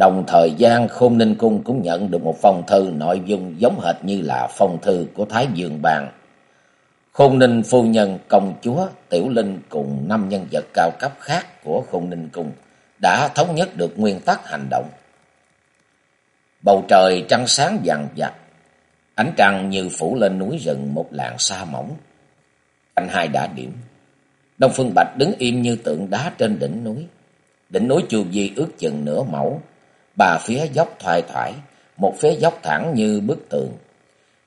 Đồng thời gian Khôn Ninh Cung cũng nhận được một phong thư nội dung giống hệt như là phong thư của Thái Dương Bàn. Khôn Ninh Phu Nhân, Công Chúa, Tiểu Linh cùng năm nhân vật cao cấp khác của Khôn Ninh Cung đã thống nhất được nguyên tắc hành động. Bầu trời trăng sáng vàng vặt, ánh trăng như phủ lên núi rừng một làn sa mỏng. anh hai đã điểm, Đông Phương Bạch đứng im như tượng đá trên đỉnh núi. Đỉnh núi Chu vi ước chừng nửa mẫu, ba phía dốc thoai thoải, một phía dốc thẳng như bức tường.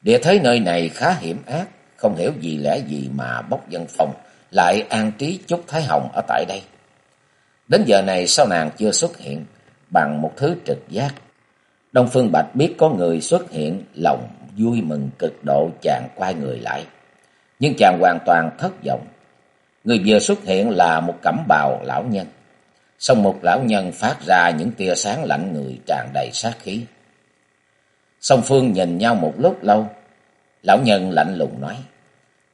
Địa thế nơi này khá hiểm ác, không hiểu gì lẽ gì mà bốc dân phòng lại an trí chút Thái Hồng ở tại đây. Đến giờ này sao nàng chưa xuất hiện bằng một thứ trực giác. Đông Phương Bạch biết có người xuất hiện, lòng vui mừng cực độ chàng quay người lại. Nhưng chàng hoàn toàn thất vọng. Người vừa xuất hiện là một cẩm bào lão nhân. Xong một lão nhân phát ra những tia sáng lạnh người tràn đầy sát khí. Song Phương nhìn nhau một lúc lâu. Lão nhân lạnh lùng nói.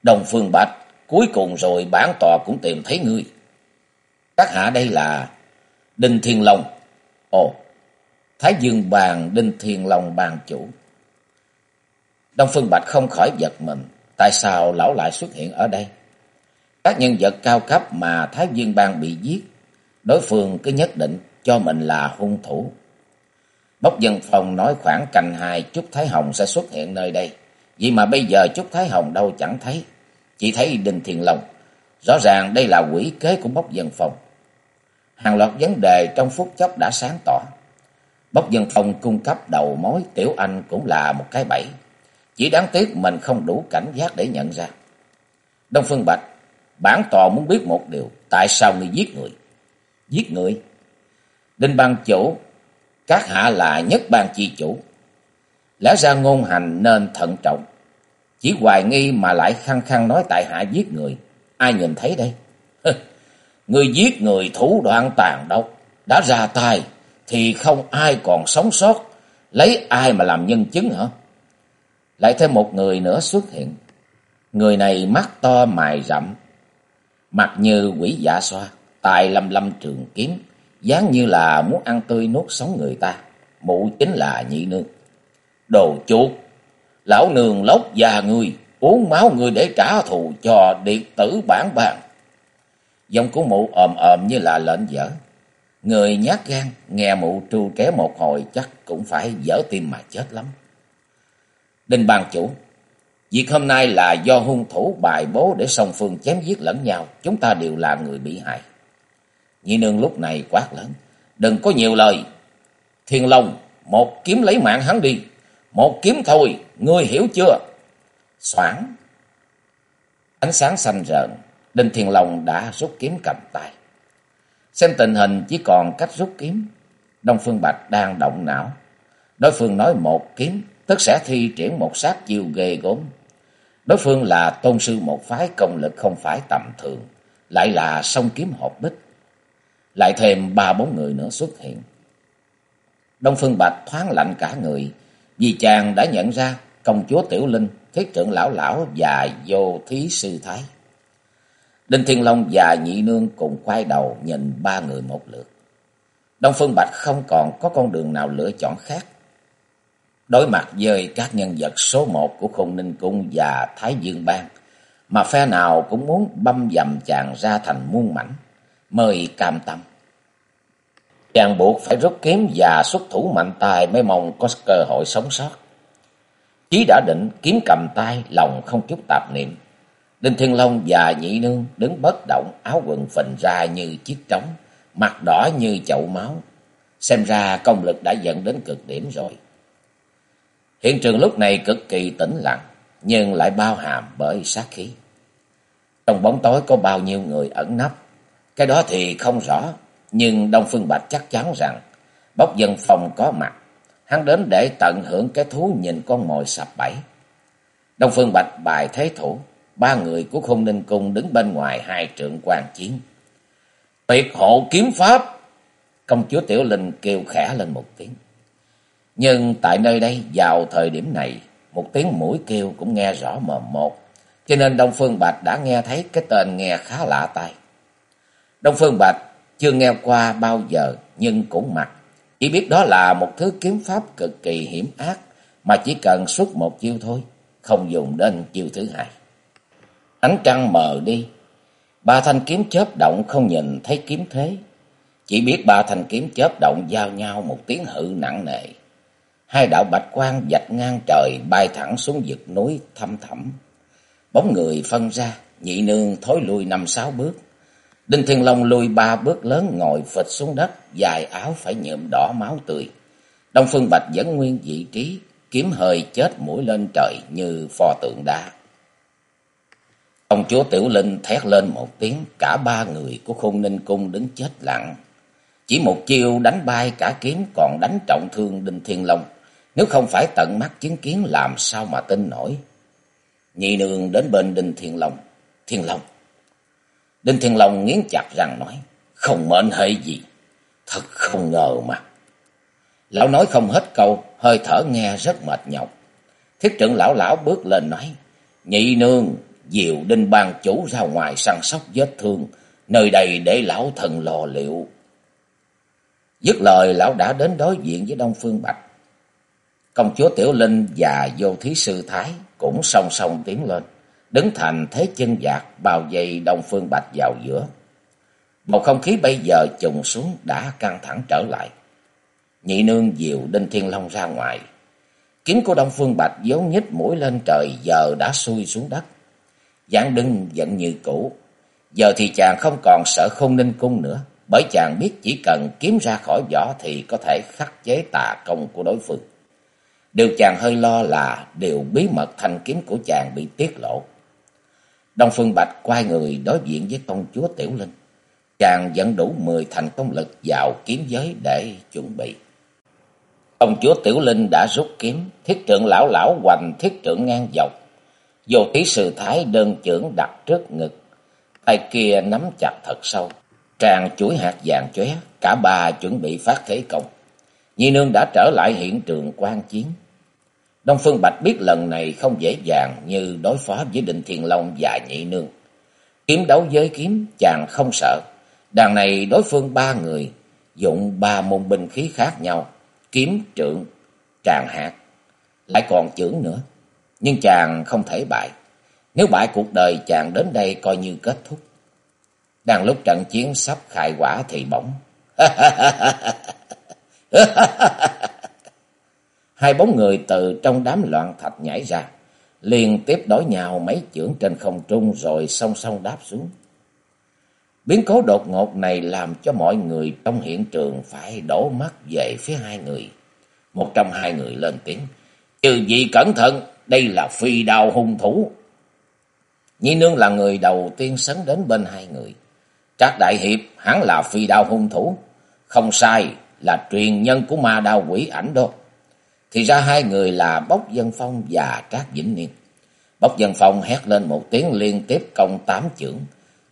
Đồng Phương Bạch, cuối cùng rồi bản tòa cũng tìm thấy ngươi. Các hạ đây là Đinh Thiên Long. Ồ, Thái Dương bàn Đinh Thiên Long bàn chủ. Đông Phương Bạch không khỏi giật mình. Tại sao lão lại xuất hiện ở đây? Các nhân vật cao cấp mà Thái Dương Bang bị giết đối phương cứ nhất định cho mình là hung thủ. Bốc dân phòng nói khoảng canh hai Trúc Thái Hồng sẽ xuất hiện nơi đây. Vì mà bây giờ Trúc Thái Hồng đâu chẳng thấy. Chỉ thấy Đinh Thiền Long. Rõ ràng đây là quỷ kế của bốc dân phòng. Hàng loạt vấn đề trong phút chốc đã sáng tỏ. Bốc dân phòng cung cấp đầu mối Tiểu Anh cũng là một cái bẫy. Chỉ đáng tiếc mình không đủ cảnh giác để nhận ra. Đông Phương Bạch, bản tòa muốn biết một điều. Tại sao người giết người? Giết người. Đinh ban chủ, các hạ là nhất ban chi chủ. Lẽ ra ngôn hành nên thận trọng. Chỉ hoài nghi mà lại khăng khăng nói tại hạ giết người. Ai nhìn thấy đây? người giết người thủ đoạn tàn độc. Đã ra tay thì không ai còn sống sót. Lấy ai mà làm nhân chứng hả? Lại thêm một người nữa xuất hiện. Người này mắt to mài rậm. Mặt như quỷ giả xoa tài lâm lâm trường kiếm, dáng như là muốn ăn tươi nuốt sống người ta. Mụ chính là nhị nương. Đồ chuột, lão nương lốc già người, uống máu người để trả thù cho điệt tử bản bàn. Giọng của mụ ồm ồm như là lệnh dở. Người nhát gan, nghe mụ tru ké một hồi chắc cũng phải dở tim mà chết lắm. Đinh bàn chủ, việc hôm nay là do hung thủ bài bố để song phương chém giết lẫn nhau, chúng ta đều là người bị hại. Nhị nương lúc này quát lớn. Đừng có nhiều lời. Thiên Long, một kiếm lấy mạng hắn đi. Một kiếm thôi, ngươi hiểu chưa? Soảng. Ánh sáng xanh rợn, Đinh Thiên Long đã rút kiếm cầm tay. Xem tình hình chỉ còn cách rút kiếm. Đông Phương Bạch đang động não. Đối phương nói một kiếm, tức sẽ thi triển một sát chiêu ghê gốm. Đối phương là tôn sư một phái công lực không phải tầm thường, lại là song kiếm hộp bích lại thêm ba bốn người nữa xuất hiện. Đông Phương Bạch thoáng lạnh cả người, vì chàng đã nhận ra công chúa Tiểu Linh, thiết trưởng lão lão và vô thí sư thái. Đinh Thiên Long và Nhị Nương cùng quay đầu nhìn ba người một lượt. Đông Phương Bạch không còn có con đường nào lựa chọn khác. Đối mặt với các nhân vật số một của Khôn Ninh Cung và Thái Dương Bang, mà phe nào cũng muốn băm dầm chàng ra thành muôn mảnh, mời cam tâm. Chàng buộc phải rút kiếm và xuất thủ mạnh tay mới mong có cơ hội sống sót. Chí đã định kiếm cầm tay, lòng không chút tạp niệm. Đinh Thiên Long và Nhị Nương đứng bất động, áo quần phình ra như chiếc trống, mặt đỏ như chậu máu. Xem ra công lực đã dẫn đến cực điểm rồi. Hiện trường lúc này cực kỳ tĩnh lặng, nhưng lại bao hàm bởi sát khí. Trong bóng tối có bao nhiêu người ẩn nấp, cái đó thì không rõ, nhưng Đông Phương Bạch chắc chắn rằng Bốc Dân Phong có mặt, hắn đến để tận hưởng cái thú nhìn con mồi sập bẫy. Đông Phương Bạch bài thế thủ, ba người của khung ninh cung đứng bên ngoài hai trượng quan chiến. Tuyệt hộ kiếm pháp! Công chúa Tiểu Linh kêu khẽ lên một tiếng. Nhưng tại nơi đây vào thời điểm này, một tiếng mũi kêu cũng nghe rõ mồm một. Cho nên Đông Phương Bạch đã nghe thấy cái tên nghe khá lạ tai. Đông Phương Bạch chưa nghe qua bao giờ nhưng cũng mặc. Chỉ biết đó là một thứ kiếm pháp cực kỳ hiểm ác mà chỉ cần xuất một chiêu thôi, không dùng đến chiêu thứ hai. Ánh trăng mờ đi, ba thanh kiếm chớp động không nhìn thấy kiếm thế. Chỉ biết ba thanh kiếm chớp động giao nhau một tiếng hự nặng nề. Hai đạo bạch quang dạch ngang trời bay thẳng xuống vực núi thăm thẳm. Bóng người phân ra, nhị nương thối lui năm sáu bước. Đinh Thiên Long lùi ba bước lớn ngồi phịch xuống đất, dài áo phải nhuộm đỏ máu tươi. Đông Phương Bạch vẫn nguyên vị trí, kiếm hơi chết mũi lên trời như pho tượng đá. Ông chúa Tiểu Linh thét lên một tiếng, cả ba người của khôn ninh cung đứng chết lặng. Chỉ một chiêu đánh bay cả kiếm còn đánh trọng thương Đinh Thiên Long. Nếu không phải tận mắt chứng kiến làm sao mà tin nổi. Nhị nương đến bên Đinh Thiên Long. Thiên Long. Đinh Thiên Long nghiến chặt răng nói. Không mệnh hệ gì. Thật không ngờ mà. Lão nói không hết câu. Hơi thở nghe rất mệt nhọc. Thiết trưởng lão lão bước lên nói. Nhị nương. Diệu đinh ban chủ ra ngoài săn sóc vết thương. Nơi đây để lão thần lò liệu. Dứt lời lão đã đến đối diện với Đông Phương Bạch. Công chúa Tiểu Linh và vô thí sư Thái cũng song song tiến lên, đứng thành thế chân dạc, bao vây Đông Phương Bạch vào giữa. Một không khí bây giờ trùng xuống đã căng thẳng trở lại. Nhị nương diệu Đinh Thiên Long ra ngoài. Kiếm của Đông Phương Bạch vốn nhích mũi lên trời, giờ đã xuôi xuống đất. Giảng đinh vẫn như cũ. Giờ thì chàng không còn sợ không ninh cung nữa. Bởi chàng biết chỉ cần kiếm ra khỏi vỏ thì có thể khắc chế tà công của đối phương. Điều chàng hơi lo là điều bí mật thanh kiếm của chàng bị tiết lộ. Đông Phương Bạch quay người đối diện với công chúa Tiểu Linh. Chàng dẫn đủ mười thành công lực vào kiếm giới để chuẩn bị. Công chúa Tiểu Linh đã rút kiếm, thiết trượng lão lão hoành thiết trượng ngang dọc. Vô tí sự thái đơn trưởng đặt trước ngực, tay kia nắm chặt thật sâu. Tràng chuỗi hạt vàng chóe, cả ba chuẩn bị phát thế công. Nhi nương đã trở lại hiện trường quan chiến. Đông Phương Bạch biết lần này không dễ dàng như đối phó với Định Thiền Long và Nhị nương. Kiếm đấu với kiếm chàng không sợ. Đàn này đối phương ba người dụng ba môn binh khí khác nhau, kiếm, trượng, tràng hạt, lại còn chưởng nữa. Nhưng chàng không thể bại. Nếu bại cuộc đời chàng đến đây coi như kết thúc. Đang lúc trận chiến sắp khai quả thì bỗng. Hai bóng người từ trong đám loạn thạch nhảy ra, liên tiếp đối nhau mấy chưởng trên không trung rồi song song đáp xuống. Biến cố đột ngột này làm cho mọi người trong hiện trường phải đổ mắt về phía hai người. Một trong hai người lên tiếng. Trừ gì cẩn thận, đây là phi đao hung thủ. Nhi nương là người đầu tiên sấn đến bên hai người. Trác Đại Hiệp hắn là phi đao hung thủ. Không sai, là truyền nhân của ma đao quỷ ảnh đó. Thì ra hai người là Bốc Dân Phong và Trác Vĩnh Niên. Bốc Dân Phong hét lên một tiếng liên tiếp công tám chưởng.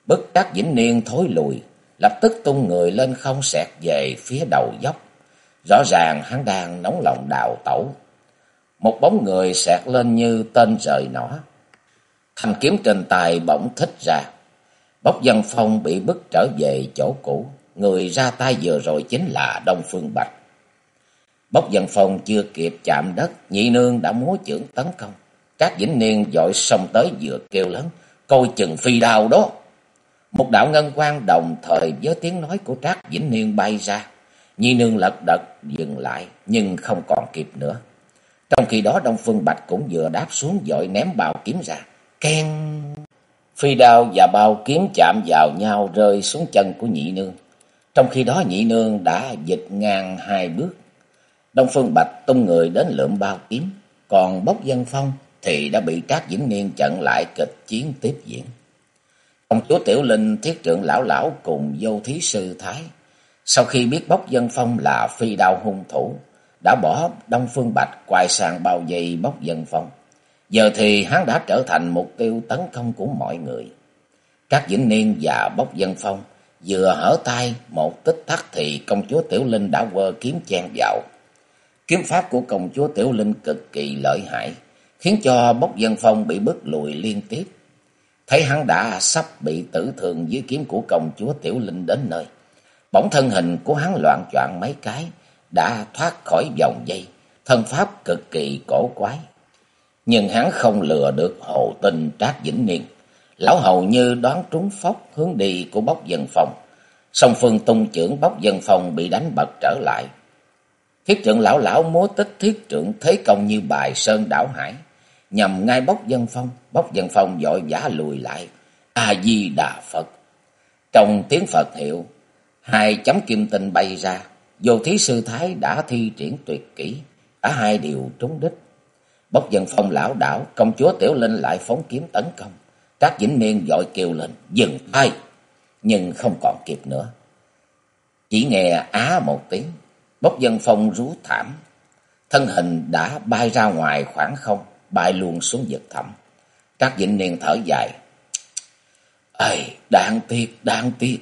Bức Trác Vĩnh Niên thối lùi, lập tức tung người lên không xẹt về phía đầu dốc. Rõ ràng hắn đang nóng lòng đào tẩu. Một bóng người xẹt lên như tên rời nỏ. Thanh kiếm trên tay bỗng thích ra. Bốc Dân Phong bị bức trở về chỗ cũ. Người ra tay vừa rồi chính là Đông Phương Bạch. Bốc dân phong chưa kịp chạm đất, nhị nương đã múa chưởng tấn công. Trác Vĩnh Niên dội xông tới vừa kêu lớn, coi chừng phi đao đó. Một đạo ngân quang đồng thời với tiếng nói của Trác Vĩnh Niên bay ra. Nhi nương lật đật dừng lại, nhưng không còn kịp nữa. Trong khi đó Đông Phương Bạch cũng vừa đáp xuống dội ném bao kiếm ra. Ken! Phi đao và bao kiếm chạm vào nhau rơi xuống chân của nhị nương. Trong khi đó nhị nương đã dịch ngang hai bước. Đông Phương Bạch tung người đến lượm bao kiếm. Còn Bốc Dân Phong thì đã bị Trác Vĩnh Niên chặn lại kịch chiến tiếp diễn. Công chúa Tiểu Linh thiết trưởng lão lão cùng vô thí sư Thái. Sau khi biết Bốc Dân Phong là phi đao hung thủ, đã bỏ Đông Phương Bạch quay sang bao dây bốc dân phong. Giờ thì hắn đã trở thành mục tiêu tấn công của mọi người. Các Vĩnh Niên và bốc dân phong vừa hở tay một tích tắc thì công chúa Tiểu Linh đã quơ kiếm chen vào. Kiếm pháp của công chúa Tiểu Linh cực kỳ lợi hại, khiến cho bốc dân phong bị bước lùi liên tiếp. Thấy hắn đã sắp bị tử thương dưới kiếm của công chúa Tiểu Linh đến nơi. Bỗng thân hình của hắn loạn choạng mấy cái, đã thoát khỏi vòng dây, thân pháp cực kỳ cổ quái. Nhưng hắn không lừa được hồ tinh Trác Vĩnh Niên. Lão hầu như đoán trúng phóc hướng đi của bốc dân phòng. Song phương tung trưởng bốc dân phòng bị đánh bật trở lại. Thiết trưởng lão lão múa tích thiết trưởng thế công như bài sơn đảo hải. Nhằm ngay bốc dân phong, bốc dân phong dội giả lùi lại. A-di-đà Phật. Trong tiếng Phật hiệu, hai chấm kim tinh bay ra. Vô thí sư thái đã thi triển tuyệt kỹ. Cả hai đều trúng đích. Bốc dân phong lão đảo, công chúa Tiểu Linh lại phóng kiếm tấn công. Trác Vĩnh Niên dội kêu lên, dừng tay, nhưng không còn kịp nữa. Chỉ nghe á một tiếng, bốc dân phong rú thảm, thân hình đã bay ra ngoài khoảng không, bay luôn xuống vực thẳm. Trác Vĩnh Niên thở dài, Ây, đáng tiếc, đáng tiếc,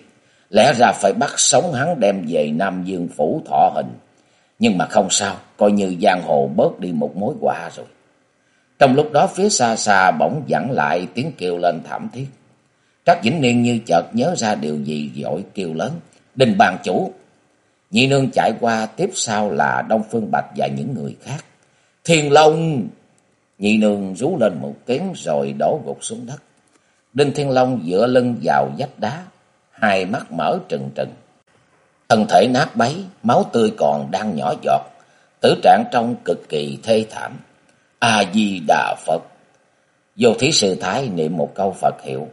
lẽ ra phải bắt sống hắn đem về Nam Dương Phủ thọ hình. Nhưng mà không sao, coi như giang hồ bớt đi một mối quả rồi. Trong lúc đó phía xa xa bỗng dặn lại tiếng kêu lên thảm thiết. Trác Vĩnh Niên như chợt nhớ ra điều gì dội kêu lớn. Đình bàn chủ. Nhị nương chạy qua tiếp sau là Đông Phương Bạch và những người khác. Thiên Long! Nhị nương rú lên một tiếng rồi đổ gục xuống đất. Đinh Thiên Long dựa lưng vào vách đá, hai mắt mở trừng trừng. Thân thể nát bấy, máu tươi còn đang nhỏ giọt, tử trạng trông cực kỳ thê thảm. A-di-đà Phật. Vô thí sư thái niệm một câu Phật hiệu.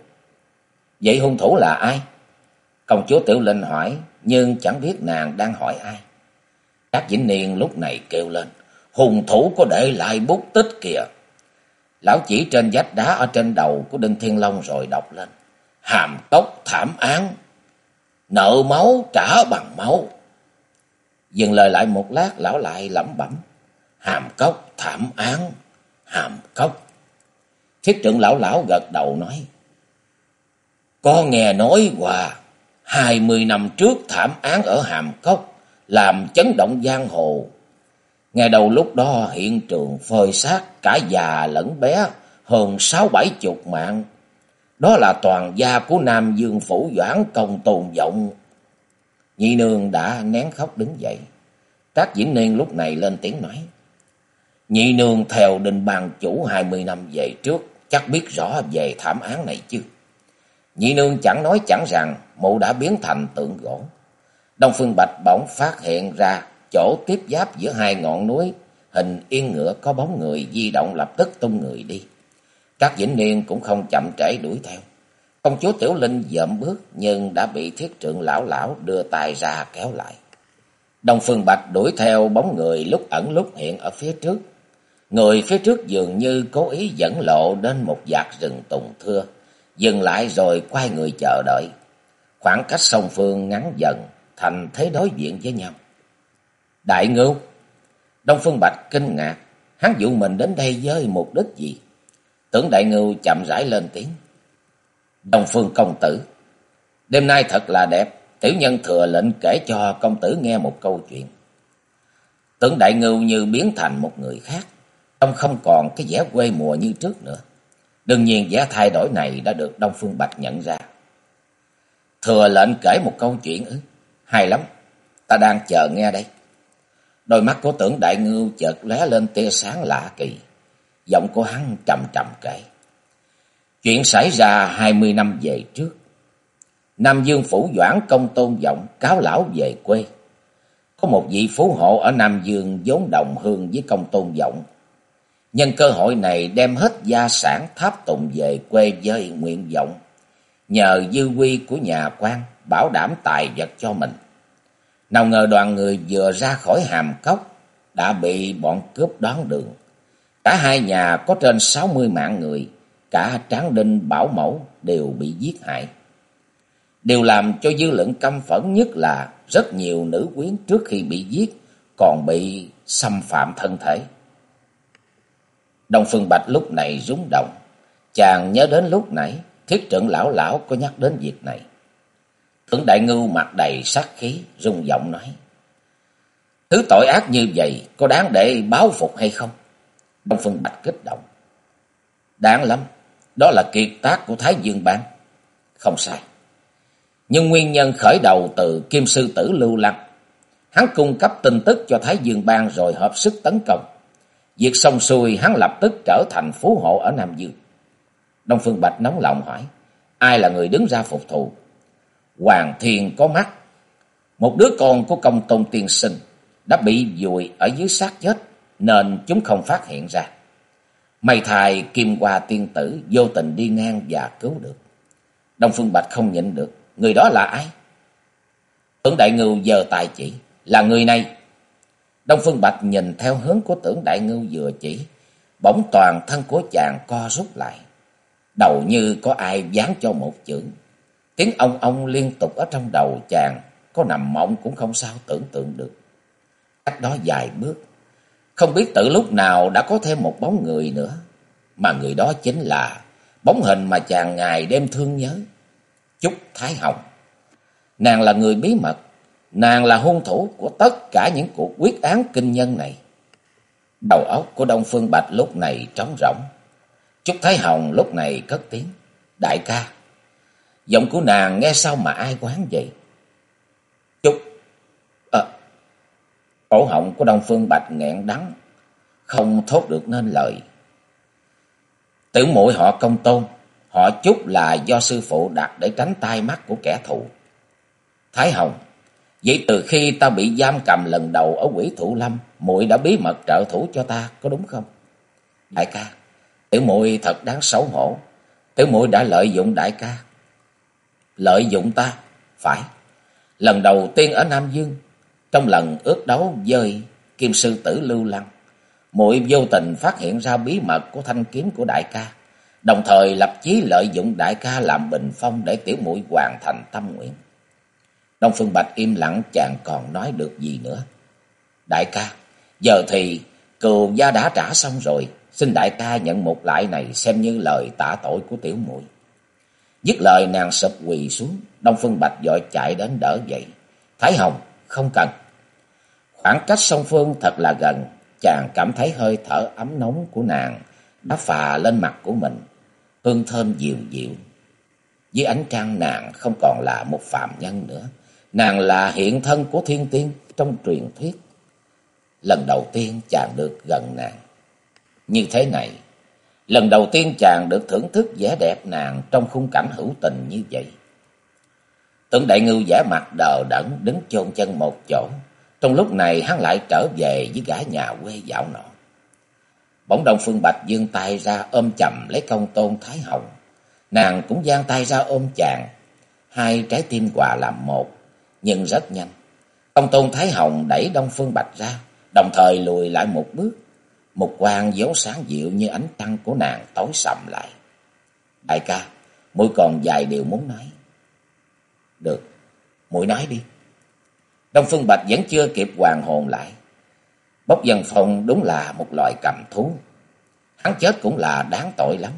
Vậy hung thủ là ai? Công chúa Tiểu Linh hỏi, nhưng chẳng biết nàng đang hỏi ai. Các vĩnh niên lúc này kêu lên, hùng thủ có để lại bút tích kìa. Lão chỉ trên vách đá ở trên đầu của Đinh Thiên Long rồi đọc lên. Hàm tốc thảm án, nợ máu trả bằng máu. Dừng lời lại một lát, lão lại lẩm bẩm. Hàm cốc thảm án, hàm cốc. Thiết trưởng lão lão gật đầu nói. Có nghe nói qua, hai mươi năm trước thảm án ở hàm cốc, làm chấn động giang hồ. Ngày đầu lúc đó hiện trường phơi xác cả già lẫn bé, hơn sáu bảy chục mạng. Đó là toàn gia của Nam Dương Phủ Doãn Công Tồn Vọng. Nhị nương đã nén khóc đứng dậy. Trác Diễn Niên lúc này lên tiếng nói. Nhị nương theo đình bàn chủ hai mươi năm về trước, chắc biết rõ về thảm án này chứ. Nhị nương chẳng nói chẳng rằng mụ đã biến thành tượng gỗ. Đông Phương Bạch bỗng phát hiện ra chỗ tiếp giáp giữa hai ngọn núi, hình yên ngựa có bóng người di động lập tức tung người đi. Các vĩnh niên cũng không chậm trễ đuổi theo. Công chúa Tiểu Linh dậm bước nhưng đã bị thiết trượng lão lão đưa tay ra kéo lại. Đông Phương Bạch đuổi theo bóng người lúc ẩn lúc hiện ở phía trước. Người phía trước dường như cố ý dẫn lộ đến một dạt rừng tùng thưa, dừng lại rồi quay người chờ đợi. Khoảng cách song phương ngắn dần, thành thế đối diện với nhau. Đại ngưu! Đông Phương Bạch kinh ngạc, hắn dụ mình đến đây với mục đích gì? Tưởng đại ngưu chậm rãi lên tiếng. Đông Phương công tử, đêm nay thật là đẹp, tiểu nhân thừa lệnh kể cho công tử nghe một câu chuyện. Tưởng đại ngưu như biến thành một người khác, Ông không còn cái vẻ quê mùa như trước nữa. Đương nhiên vẻ thay đổi này đã được Đông Phương Bạch nhận ra. Thừa lệnh kể một câu chuyện ư? Hay lắm, ta đang chờ nghe đây. Đôi mắt của tưởng đại ngưu chợt lóe lên tia sáng lạ kỳ. Giọng của hắn trầm trầm kể. Chuyện xảy ra hai mươi năm về trước. Nam Dương Phủ Doãn công tôn vọng cáo lão về quê. Có một vị phú hộ ở Nam Dương vốn đồng hương với công tôn vọng Nhân cơ hội này đem hết gia sản tháp tùng về quê với nguyện vọng. Nhờ dư quy của nhà quan bảo đảm tài vật cho mình. Nào ngờ đoàn người vừa ra khỏi hàm cốc đã bị bọn cướp đón đường. Cả hai nhà có trên sáu mươi mạng người, cả Tráng Đinh Bảo Mẫu đều bị giết hại. Điều làm cho dư luận căm phẫn nhất là rất nhiều nữ quyến trước khi bị giết còn bị xâm phạm thân thể. Đông Phương Bạch lúc này rúng động. Chàng nhớ đến lúc nãy, thiết trưởng lão lão có nhắc đến việc này. Tưởng đại ngưu mặt đầy sát khí, rung giọng nói. Thứ tội ác như vậy có đáng để báo phục hay không? Đông Phương Bạch kích động. Đáng lắm, đó là kiệt tác của Thái Dương Bang. Không sai. Nhưng nguyên nhân khởi đầu từ Kim Sư Tử Lưu Lăng. Hắn cung cấp tin tức cho Thái Dương Bang rồi hợp sức tấn công. Việc xong xuôi hắn lập tức trở thành phú hộ ở Nam Dương. Đông Phương Bạch nóng lòng hỏi. Ai là người đứng ra phục thù? Hoàng Thiên có mắt. Một đứa con của công tôn tiên sinh đã bị vùi ở dưới xác chết, nên chúng không phát hiện ra. May thài Kim Hoa tiên tử vô tình đi ngang và cứu được. Đông Phương Bạch không nhịn được. Người đó là ai? Tưởng Đại Ngưu giờ tài chỉ. Là người này. Đông Phương Bạch nhìn theo hướng của tưởng Đại Ngưu vừa chỉ. Bỗng toàn thân của chàng co rút lại. Đầu như có ai dán cho một chữ. Tiếng ông ông liên tục ở trong đầu chàng. Có nằm mộng cũng không sao tưởng tượng được. Cách đó dài bước. Không biết từ lúc nào đã có thêm một bóng người nữa. Mà người đó chính là bóng hình mà chàng ngày đêm thương nhớ. Trúc Thái Hồng. Nàng là người bí mật. Nàng là hung thủ của tất cả những cuộc quyết án kinh nhân này. Đầu óc của Đông Phương Bạch lúc này trống rỗng. Trúc Thái Hồng lúc này cất tiếng. Đại ca. Giọng của nàng nghe sao mà ai quán vậy? Trúc. À, ờ, cổ họng của Đông Phương Bạch nghẹn đắng. Không thốt được nên lời. Tử muội họ công tôn. Họ Trúc là do sư phụ đặt để tránh tai mắt của kẻ thù. Thái Hồng. Vậy từ khi ta bị giam cầm lần đầu ở quỷ thủ lâm, muội đã bí mật trợ thủ cho ta, có đúng không? Đại ca, tiểu muội thật đáng xấu hổ. Tiểu muội đã lợi dụng đại ca. Lợi dụng ta? Phải. Lần đầu tiên ở Nam Dương, trong lần ước đấu với kim sư tử Lưu Lăng, muội vô tình phát hiện ra bí mật của thanh kiếm của đại ca, đồng thời lập chí lợi dụng đại ca làm bình phong để tiểu muội hoàn thành tâm nguyện. Đông Phương Bạch im lặng chàng còn nói được gì nữa. Đại ca, giờ thì cừu gia đã trả xong rồi, xin đại ca nhận một lại này xem như lời tạ tội của tiểu muội. Dứt lời nàng sụp quỳ xuống, Đông Phương Bạch dội chạy đến đỡ dậy. Thái Hồng, không cần. Khoảng cách song phương thật là gần, chàng cảm thấy hơi thở ấm nóng của nàng đã phà lên mặt của mình, hương thơm dịu dịu. Dưới ánh trăng nàng không còn là một phạm nhân nữa, nàng là hiện thân của thiên tiên trong truyền thuyết. Lần đầu tiên chàng được gần nàng. Như thế này, lần đầu tiên chàng được thưởng thức vẻ đẹp nàng trong khung cảnh hữu tình như vậy. Tưởng đại ngưu giả mặt đờ đẫn đứng chôn chân một chỗ. Trong lúc này hắn lại trở về với gã nhà quê dạo nọ. Bỗng Đông Phương Bạch dương tay ra ôm chầm lấy công tôn Thái Hồng. Nàng cũng giang tay ra ôm chàng. Hai trái tim hòa làm một, nhưng rất nhanh. Công tôn Thái Hồng đẩy Đông Phương Bạch ra, đồng thời lùi lại một bước. Một quang dấu sáng dịu như ánh trăng của nàng tối sầm lại. Đại ca, mũi còn vài điều muốn nói. Được, mũi nói đi. Đông Phương Bạch vẫn chưa kịp hoàn hồn lại. Bốc dân phong đúng là một loài cầm thú. Hắn chết cũng là đáng tội lắm.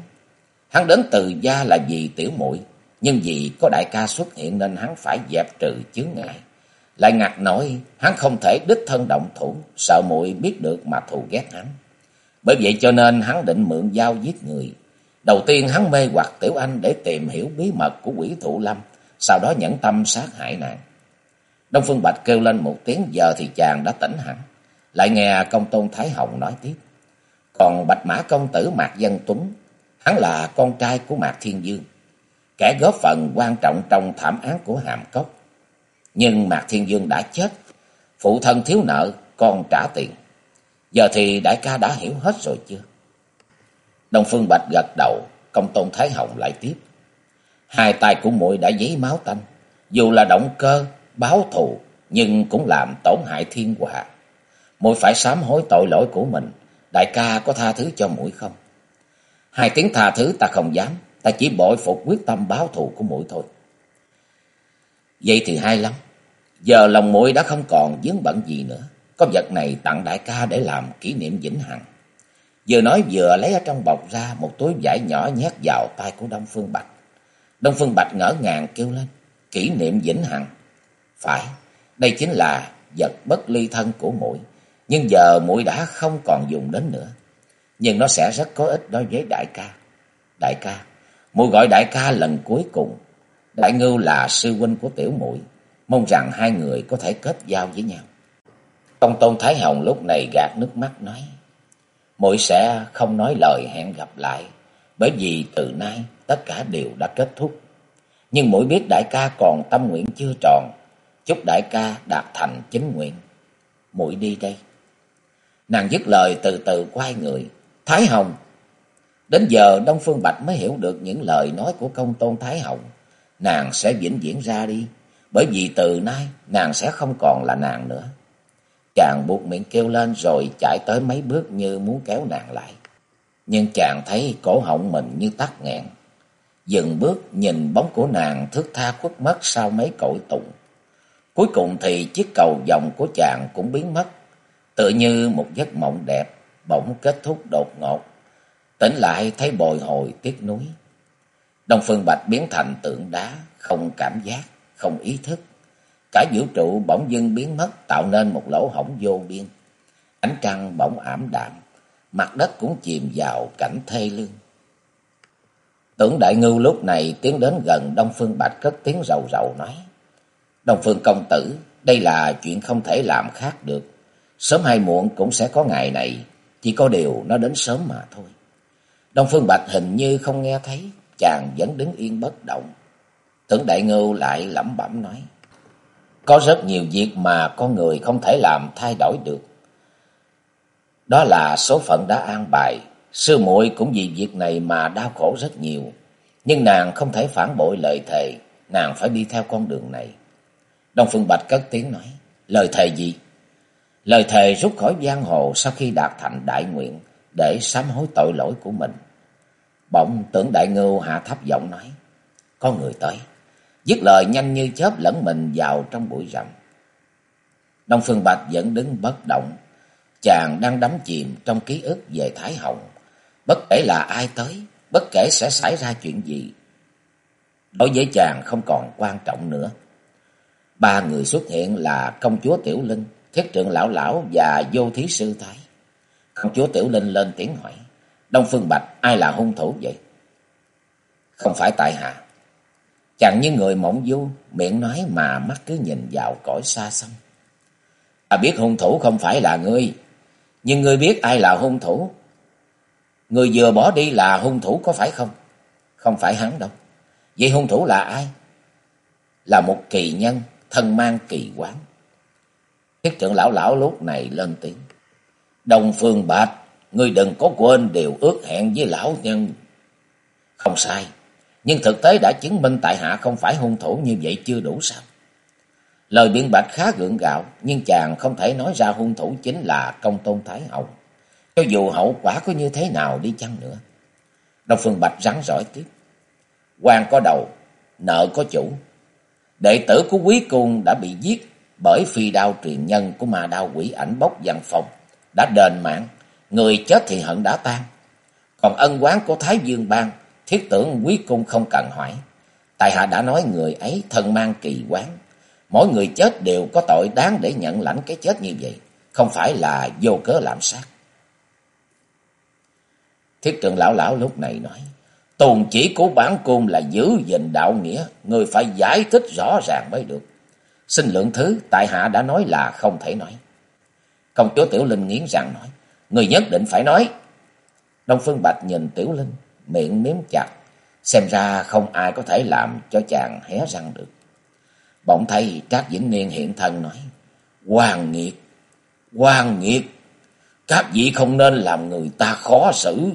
Hắn đến từ gia là vì tiểu muội nhưng vì có đại ca xuất hiện nên hắn phải dẹp trừ chướng ngại. Lại ngặt nổi, hắn không thể đích thân động thủ, sợ muội biết được mà thù ghét hắn. Bởi vậy cho nên hắn định mượn dao giết người. Đầu tiên hắn mê hoặc Tiểu Anh để tìm hiểu bí mật của quỷ thụ lâm, sau đó nhẫn tâm sát hại nàng. Đông Phương Bạch kêu lên một tiếng giờ thì chàng đã tỉnh hẳn. Lại nghe công tôn Thái Hồng nói tiếp. Còn Bạch Mã Công Tử Mạc Dân Tuấn, hắn là con trai của Mạc Thiên Dương. Kẻ góp phần quan trọng trong thảm án của Hàm Cốc. Nhưng Mạc Thiên Dương đã chết. Phụ thân thiếu nợ, con trả tiền. Giờ thì đại ca đã hiểu hết rồi chưa? Đông Phương Bạch gật đầu, công tôn Thái Hồng lại tiếp. Hai tay của muội đã giấy máu tanh. Dù là động cơ, báo thù, nhưng cũng làm tổn hại thiên hòa. Muội phải sám hối tội lỗi của mình. Đại ca có tha thứ cho muội không? Hai tiếng tha thứ ta không dám. Ta chỉ bội phục quyết tâm báo thù của muội thôi. Vậy thì hay lắm. Giờ lòng muội đã không còn vướng bận gì nữa có vật này tặng đại ca để làm kỷ niệm vĩnh hằng. Vừa nói vừa lấy ở trong bọc ra một túi vải nhỏ nhét vào tay của Đông Phương Bạch. Đông Phương Bạch ngỡ ngàng kêu lên, kỷ niệm vĩnh hằng. Phải, đây chính là vật bất ly thân của muội nhưng giờ muội đã không còn dùng đến nữa. Nhưng nó sẽ rất có ích đối với đại ca. Đại ca, muội gọi đại ca lần cuối cùng. Đại ngưu là sư huynh của tiểu muội mong rằng hai người có thể kết giao với nhau. Công tôn Thái Hồng lúc này gạt nước mắt nói, mỗi sẽ không nói lời hẹn gặp lại, bởi vì từ nay tất cả đều đã kết thúc. Nhưng mỗi biết đại ca còn tâm nguyện chưa tròn, chúc đại ca đạt thành chính nguyện. Mũi đi đây. Nàng dứt lời từ từ quay người, Thái Hồng. Đến giờ Đông Phương Bạch mới hiểu được những lời nói của công tôn Thái Hồng. Nàng sẽ vĩnh viễn ra đi, bởi vì từ nay nàng sẽ không còn là nàng nữa. Chàng buộc miệng kêu lên rồi chạy tới mấy bước như muốn kéo nàng lại. Nhưng chàng thấy cổ họng mình như tắt nghẹn. Dừng bước nhìn bóng của nàng thước tha khuất mất sau mấy cội tụng. Cuối cùng thì chiếc cầu vòng của chàng cũng biến mất. Tự như một giấc mộng đẹp bỗng kết thúc đột ngột. Tỉnh lại thấy bồi hồi tiếc nuối. Đông Phương Bạch biến thành tượng đá, không cảm giác, không ý thức. Cả vũ trụ bỗng dưng biến mất tạo nên một lỗ hổng vô biên. Ánh trăng bỗng ảm đạm, mặt đất cũng chìm vào cảnh thê lương. Tưởng Đại Ngưu lúc này tiến đến gần Đông Phương Bạch cất tiếng rầu rầu nói. Đông Phương công tử, đây là chuyện không thể làm khác được. Sớm hay muộn cũng sẽ có ngày này, chỉ có điều nó đến sớm mà thôi. Đông Phương Bạch hình như không nghe thấy, chàng vẫn đứng yên bất động. Tưởng Đại Ngưu lại lẩm bẩm nói. Có rất nhiều việc mà con người không thể làm thay đổi được. Đó là số phận đã an bài. Sư muội cũng vì việc này mà đau khổ rất nhiều. Nhưng nàng không thể phản bội lời thề. Nàng phải đi theo con đường này. Đông Phương Bạch cất tiếng nói. Lời thề gì? Lời thề rút khỏi giang hồ sau khi đạt thành đại nguyện để sám hối tội lỗi của mình. Bỗng tưởng đại ngưu hạ thấp giọng nói. Có người tới. Dứt lời nhanh như chớp lẫn mình vào trong bụi rậm. Đông Phương Bạch vẫn đứng bất động. Chàng đang đắm chìm trong ký ức về Thái Hồng. Bất kể là ai tới, bất kể sẽ xảy ra chuyện gì. Đối với chàng không còn quan trọng nữa. Ba người xuất hiện là công chúa Tiểu Linh, thiết trưởng lão lão và vô thí sư thái. Công chúa Tiểu Linh lên tiếng hỏi. Đông Phương Bạch ai là hung thủ vậy? Không phải tại hạ. Chẳng như người mộng du, miệng nói mà mắt cứ nhìn vào cõi xa xăm. Ta biết hung thủ không phải là ngươi, nhưng ngươi biết ai là hung thủ. Người vừa bỏ đi là hung thủ có phải không? Không phải hắn đâu. Vậy hung thủ là ai? Là một kỳ nhân, thân mang kỳ quán. Thiết trưởng lão lão lúc này lên tiếng. Đồng phương bạch, ngươi đừng có quên điều ước hẹn với lão nhân. Không sai, nhưng thực tế đã chứng minh tại hạ không phải hung thủ như vậy chưa đủ sao? Lời biện bạch khá gượng gạo, nhưng chàng không thể nói ra hung thủ chính là công tôn Thái Hậu. Cho dù hậu quả có như thế nào đi chăng nữa. Đông Phương Bạch rắn rỏi tiếp. quan có đầu, nợ có chủ. Đệ tử của quý cung đã bị giết bởi phi đao truyền nhân của ma đao quỷ ảnh bốc văn phòng. Đã đền mạng, người chết thì hận đã tan. Còn ân quán của Thái Dương Bang thiết tưởng quý cung không cần hỏi. tài hạ đã nói người ấy thân mang kỳ quán. Mỗi người chết đều có tội đáng để nhận lãnh cái chết như vậy. Không phải là vô cớ làm sát. Thiết trưởng lão lão lúc này nói. Tồn chỉ của bản cung là giữ gìn đạo nghĩa. Người phải giải thích rõ ràng mới được. Xin lượng thứ, tại hạ đã nói là không thể nói. Công chúa Tiểu Linh nghiến răng nói. Người nhất định phải nói. Đông Phương Bạch nhìn Tiểu Linh miệng miếm chặt, xem ra không ai có thể làm cho chàng hé răng được. Bỗng thấy Trác Vĩnh Niên hiện thân nói, Hoàng nghiệt, hoàng nghiệt, các vị không nên làm người ta khó xử.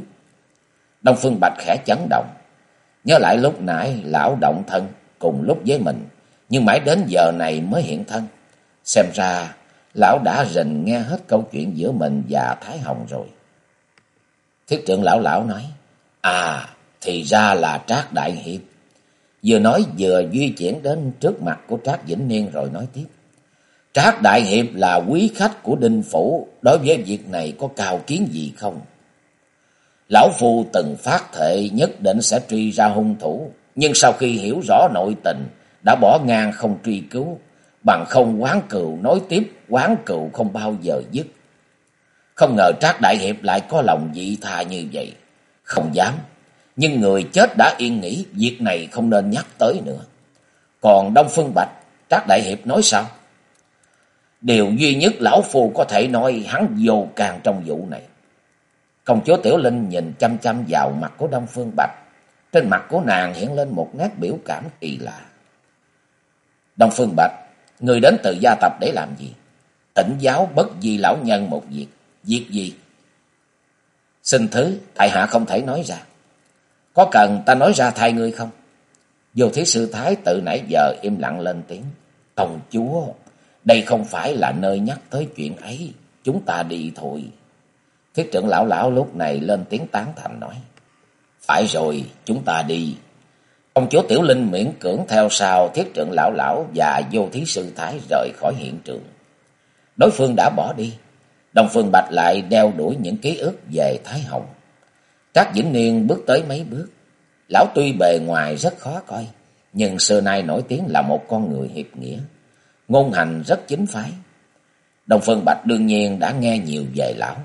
Đông Phương Bạch khẽ chấn động, nhớ lại lúc nãy lão động thân cùng lúc với mình, nhưng mãi đến giờ này mới hiện thân. Xem ra lão đã rình nghe hết câu chuyện giữa mình và Thái Hồng rồi. Thiết trưởng lão lão nói, À, thì ra là Trác Đại Hiệp. Vừa nói vừa di chuyển đến trước mặt của Trác Vĩnh Niên rồi nói tiếp. Trác Đại Hiệp là quý khách của Đinh Phủ, đối với việc này có cao kiến gì không? Lão Phu từng phát thệ nhất định sẽ truy ra hung thủ, nhưng sau khi hiểu rõ nội tình, đã bỏ ngang không truy cứu, bằng không quán cừu nói tiếp, quán cừu không bao giờ dứt. Không ngờ Trác Đại Hiệp lại có lòng dị tha như vậy, không dám, nhưng người chết đã yên nghĩ, việc này không nên nhắc tới nữa. Còn Đông Phương Bạch, các Đại Hiệp nói sao? Điều duy nhất lão phu có thể nói hắn vô càng trong vụ này. Công chúa Tiểu Linh nhìn chăm chăm vào mặt của Đông Phương Bạch. Trên mặt của nàng hiện lên một nét biểu cảm kỳ lạ. Đông Phương Bạch, người đến từ gia tập để làm gì? Tỉnh giáo bất di lão nhân một việc. Việc gì? Xin thứ, tại hạ không thể nói ra. Có cần ta nói ra thay ngươi không? Vô thí sư thái từ nãy giờ im lặng lên tiếng. Công chúa, đây không phải là nơi nhắc tới chuyện ấy. Chúng ta đi thôi. Thiết trưởng lão lão lúc này lên tiếng tán thành nói. Phải rồi, chúng ta đi. Công chúa Tiểu Linh miễn cưỡng theo sau thiết trưởng lão lão và vô thí sư thái rời khỏi hiện trường. Đối phương đã bỏ đi. Đồng Phương Bạch lại đeo đuổi những ký ức về Thái Hồng. Trác Vĩnh Niên bước tới mấy bước. Lão tuy bề ngoài rất khó coi, nhưng xưa nay nổi tiếng là một con người hiệp nghĩa. Ngôn hành rất chính phái. Đồng Phương Bạch đương nhiên đã nghe nhiều về lão.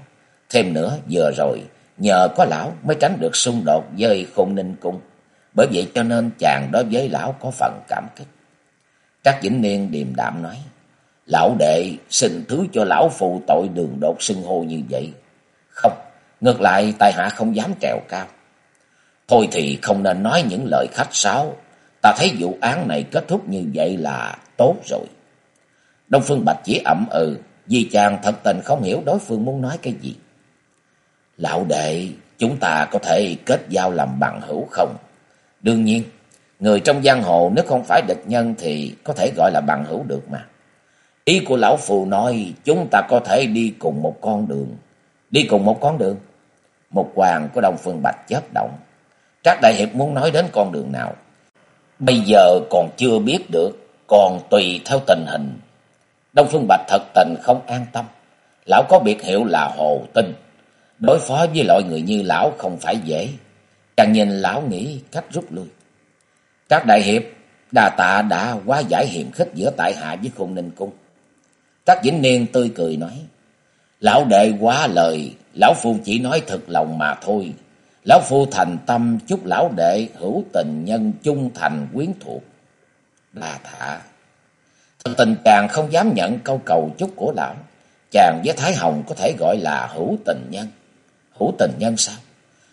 Thêm nữa, vừa rồi, nhờ có lão mới tránh được xung đột với khôn ninh cung. Bởi vậy cho nên chàng đối với lão có phần cảm kích. Trác Vĩnh Niên điềm đạm nói, Lão đệ xin thứ cho lão phụ tội đường đột xưng hô như vậy. Không, ngược lại tài hạ không dám trèo cao. Thôi thì không nên nói những lời khách sáo. Ta thấy vụ án này kết thúc như vậy là tốt rồi. Đông Phương Bạch chỉ ẩm ừ, vì chàng thật tình không hiểu đối phương muốn nói cái gì. Lão đệ, chúng ta có thể kết giao làm bằng hữu không? Đương nhiên, người trong giang hồ nếu không phải địch nhân thì có thể gọi là bằng hữu được mà. Ý của lão phù nói chúng ta có thể đi cùng một con đường. Đi cùng một con đường. Một hoàng của Đông Phương Bạch chớp động. Trác Đại Hiệp muốn nói đến con đường nào? Bây giờ còn chưa biết được, còn tùy theo tình hình. Đông Phương Bạch thật tình không an tâm. Lão có biệt hiệu là Hồ Tinh. Đối phó với loại người như lão không phải dễ. Càng nhìn lão nghĩ cách rút lui. Trác Đại Hiệp, đà tạ đã quá giải hiểm khích giữa tại hạ với khôn ninh cung. Trác Vĩnh Niên tươi cười nói. Lão đệ quá lời, lão phu chỉ nói thật lòng mà thôi. Lão phu thành tâm chúc lão đệ hữu tình nhân chung thành quyến thuộc. Đà thả. Thật tình chàng không dám nhận câu cầu chúc của lão. Chàng với Thái Hồng có thể gọi là hữu tình nhân. Hữu tình nhân sao?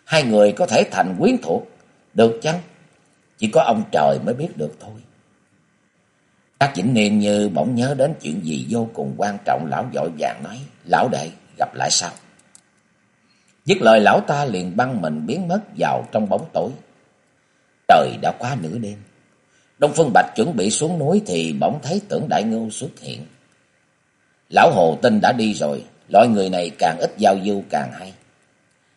Hai người có thể thành quyến thuộc. Được chăng? Chỉ có ông trời mới biết được thôi. Các Vĩnh Niên như bỗng nhớ đến chuyện gì vô cùng quan trọng. Lão vội vàng nói. Lão đệ gặp lại sau. Dứt lời lão ta liền băng mình biến mất vào trong bóng tối. Trời đã qua nửa đêm. Đông Phương Bạch chuẩn bị xuống núi thì bỗng thấy tưởng đại ngưu xuất hiện. Lão Hồ Tinh đã đi rồi, loại người này càng ít giao du càng hay.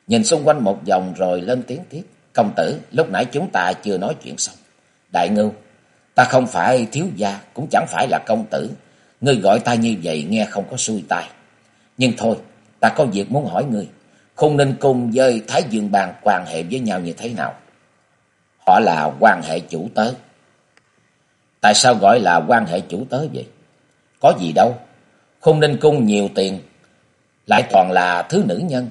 Nhìn xung quanh một vòng rồi lên tiếng tiếp. Công tử, lúc nãy chúng ta chưa nói chuyện xong. Đại ngưu, ta không phải thiếu gia, cũng chẳng phải là công tử. Ngươi gọi ta như vậy nghe không có xuôi tai. Nhưng thôi, ta có việc muốn hỏi ngươi. không nên Cung với Thái Dương Bang quan hệ với nhau như thế nào? Họ là quan hệ chủ tớ. Tại sao gọi là quan hệ chủ tớ vậy? Có gì đâu. không nên Cung nhiều tiền, lại toàn là thứ nữ nhân.